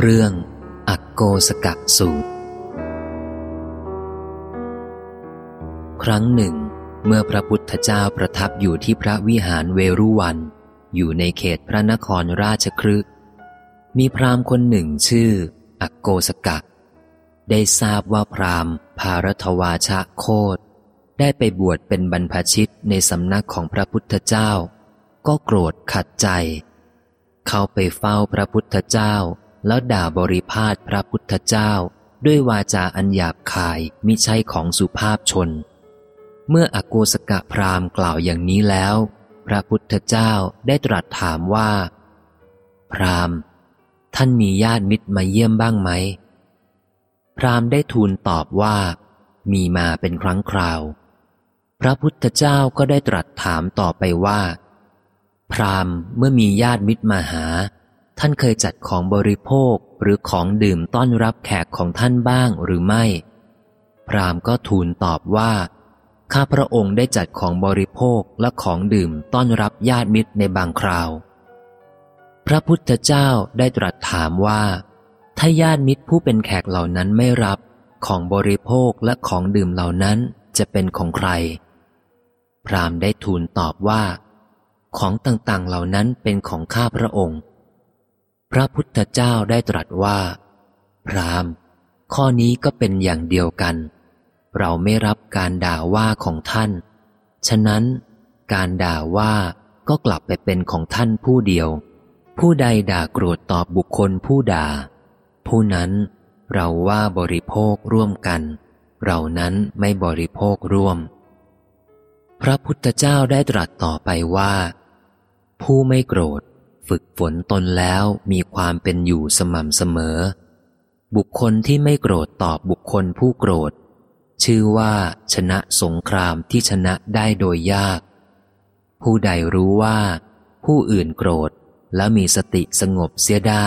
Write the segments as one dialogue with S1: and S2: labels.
S1: เรื่องอักโกสกะสูตร ครั้งหนึ่ง เมื่อพระพุทธเจ้าประทับอยู่ที่พระวิหารเวรุวัน อยู่ในเขตพระนครราชครึกมีพราหมณ์คนหนึ่งชื่อ อักโกสกะ ได้ทราบว่าพราหมณ์ ภารทวาชะโคดได้ไปบวชเป็นบรรพชิตในสำนักของพระพุทธเจ้า ก็โกรธขัดใจ เข้าไปเฝ้าพระพุทธเจ้า แล้วด่าบริพาทพระพุทธเจ้า ด้วยวาจาอันหยาบคายมิใช่ของสุภาพชน เมื่ออโกสกะพรามกล่าวอย่างนี้แล้ว พระพุทธเจ้าได้ตรัสถามว่า พรามท่านมีญาติมิตรมาเยี่ยมบ้างไหม พรามได้ทูลตอบว่า มีมาเป็นครั้งคราว พระพุทธเจ้าก็ได้ตรัสถามต่อไปว่า พรามเมื่อมีญาติมิตรมาหา ท่านเคยจัดของบริโภคหรือของดื่มต้อนรับแขกของท่านบ้างหรือไม่ พรามก็ทูลตอบว่า ข้าพระองค์ได้จัดของบริโภคและของดื่มต้อนรับญาติมิตรในบางคราว พระพุทธเจ้าได้ตรัสถามว่า ถ้าญาติมิตรผู้เป็นแขกเหล่านั้นไม่รับ ของบริโภคและของดื่มเหล่านั้นจะเป็นของใคร พรามได้ทูลตอบว่า ของต่างๆเหล่านั้นเป็นของข้าพระองค์ พระพุทธเจ้าได้ตรัสว่า พรามข้อนี้ก็เป็นอย่างเดียวกัน เราไม่รับการด่าว่าของท่าน ฉะนั้น การด่าว่าก็กลับไปเป็นของท่านผู้เดียว ผู้ใดด่าโกรธตอบบุคคลผู้ด่า ผู้นั้นเราว่าบริโภคร่วมกัน เรานั้นไม่บริโภคร่วม พระพุทธเจ้าได้ตรัสต่อไปว่า ผู้ไม่โกรธ ฝึกฝนตนแล้วมีความเป็นอยู่สม่ำเสมอ บุคคลที่ไม่โกรธตอบบุคคลผู้โกรธ ชื่อว่าชนะสงครามที่ชนะได้โดยยาก ผู้ใดรู้ว่า ผู้อื่นโกรธแล้วมีสติสงบเสียได้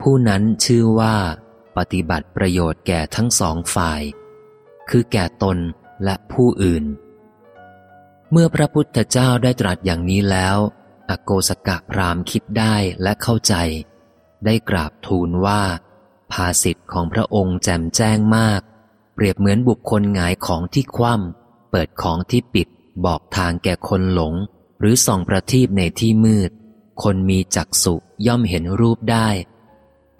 S1: ผู้นั้นชื่อว่า ปฏิบัติประโยชน์แก่ทั้งสองฝ่าย คือแก่ตนและผู้อื่น เมื่อพระพุทธเจ้าได้ตรัสอย่างนี้แล้ว อโกสกะพรามคิดได้และเข้าใจ ได้กราบทูลว่า ภาสิทธิ์ของพระองค์แจ่มแจ้งมาก เปรียบเหมือนบุคคลหงายของที่คว่ำเปิดของที่ปิด บอกทางแก่คนหลง หรือส่องประทีปในที่มืด คนมีจักษุย่อมเห็นรูปได้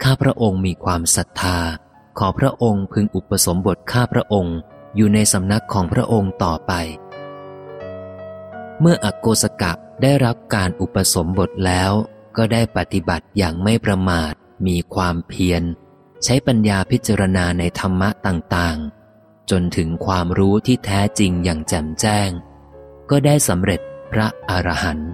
S1: ข้าพระองค์มีความศรัทธา ขอพระองค์พึงอุปสมบทข้าพระองค์อยู่ในสำนักของพระองค์ต่อไป เมื่ออโกสกะ ได้รับการอุปสมบทแล้วก็ได้ปฏิบัติอย่างไม่ประมาท มีความเพียร ใช้ปัญญาพิจารณาในธรรมะต่างๆ จนถึงความรู้ที่แท้จริงอย่างแจ่มแจ้ง ก็ได้สำเร็จพระอรหันต์